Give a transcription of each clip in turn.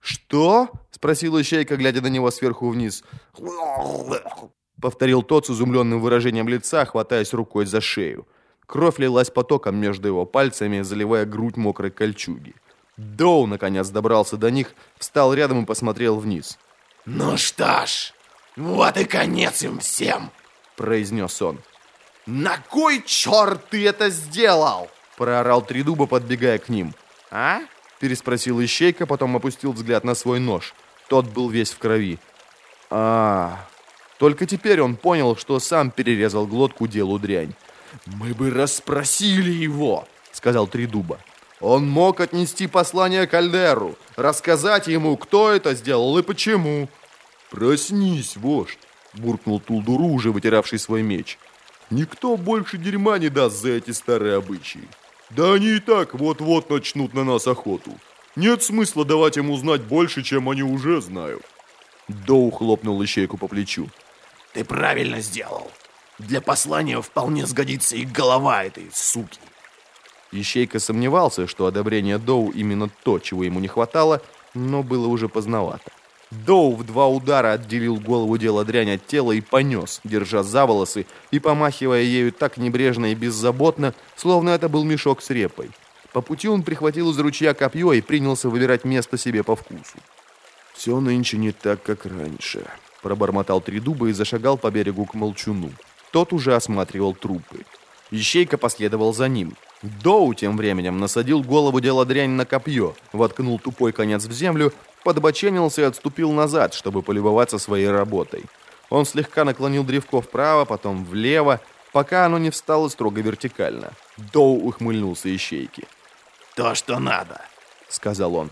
«Что?» — спросила Ищейка, глядя на него сверху вниз. Повторил тот с изумленным выражением лица, хватаясь рукой за шею. Кровь лилась потоком между его пальцами, заливая грудь мокрой кольчуги. Доу, наконец, добрался до них, встал рядом и посмотрел вниз. «Ну что ж, вот и конец им всем!» — произнес он. «На кой черт ты это сделал?» — проорал Тридуба, подбегая к ним. «А?» — переспросил Ищейка, потом опустил взгляд на свой нож. Тот был весь в крови. а Только теперь он понял, что сам перерезал глотку делу дрянь. «Мы бы расспросили его!» — сказал Тридуба. Он мог отнести послание Кальдеру, рассказать ему, кто это сделал и почему. «Проснись, вождь!» – буркнул Тулдуру, уже вытиравший свой меч. «Никто больше дерьма не даст за эти старые обычаи. Да они и так вот-вот начнут на нас охоту. Нет смысла давать им узнать больше, чем они уже знают». Доу хлопнул ищейку по плечу. «Ты правильно сделал. Для послания вполне сгодится и голова этой суки». Ищейка сомневался, что одобрение Доу именно то, чего ему не хватало, но было уже поздновато. Доу в два удара отделил голову дела дрянь от тела и понес, держа за волосы и помахивая ею так небрежно и беззаботно, словно это был мешок с репой. По пути он прихватил из ручья копье и принялся выбирать место себе по вкусу. «Все нынче не так, как раньше», — пробормотал Тридуба и зашагал по берегу к Молчуну. Тот уже осматривал трупы. Ищейка последовал за ним — Доу тем временем насадил голову дела дрянь на копье, воткнул тупой конец в землю, подбоченился и отступил назад, чтобы полюбоваться своей работой. Он слегка наклонил древко вправо, потом влево, пока оно не встало строго вертикально. Доу ухмыльнулся ищейки. «То, что надо», — сказал он.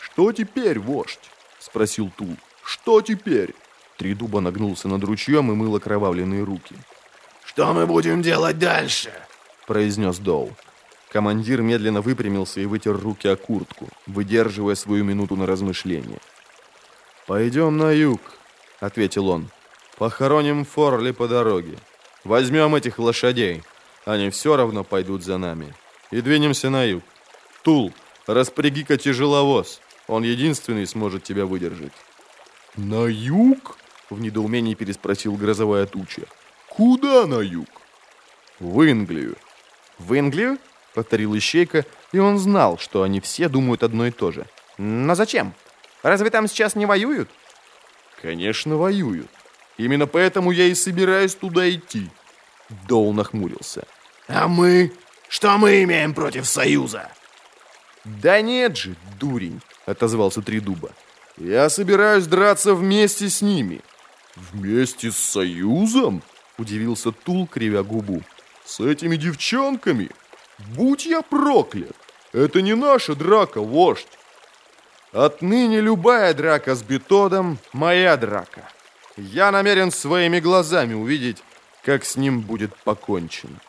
«Что теперь, вождь?» — спросил Тул. «Что теперь?» Три дуба нагнулся над ручьем и мыл окровавленные руки. «Что мы будем делать дальше?» произнес Доу. Командир медленно выпрямился и вытер руки о куртку, выдерживая свою минуту на размышление. «Пойдем на юг», — ответил он. «Похороним Форли по дороге. Возьмем этих лошадей. Они все равно пойдут за нами. И двинемся на юг. Тул, распряги-ка тяжеловоз. Он единственный сможет тебя выдержать». «На юг?» — в недоумении переспросил грозовая туча. «Куда на юг?» «В Инглию. «В Инглию?» — повторил Ищейка, и он знал, что они все думают одно и то же. «Но зачем? Разве там сейчас не воюют?» «Конечно, воюют. Именно поэтому я и собираюсь туда идти». Доул нахмурился. «А мы? Что мы имеем против Союза?» «Да нет же, дурень!» — отозвался Тридуба. «Я собираюсь драться вместе с ними». «Вместе с Союзом?» — удивился Тул, кривя губу. С этими девчонками? Будь я проклят! Это не наша драка, вождь. Отныне любая драка с Бетодом – моя драка. Я намерен своими глазами увидеть, как с ним будет покончено.